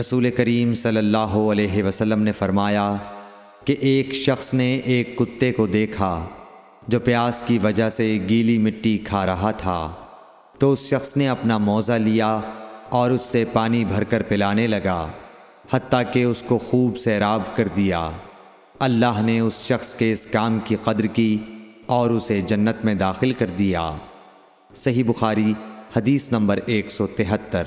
رسول کریم صلی اللہ علیہ وسلم نے فرمایا کہ ایک شخص نے ایک کتے کو دیکھا جو پیاس کی وجہ سے گیلی مٹی کھا رہا تھا تو اس شخص نے اپنا موزہ لیا اور اس سے پانی بھر کر پلانے لگا، حتیٰ کہ اس کو خوب سیراب کر دیا۔ اللہ نے اس شخص کے اس کام کی قدر کی اور اسے جنت میں داخل کر دیا۔ صحیح بخاری، حدیث نمبر ایک سو تہتر۔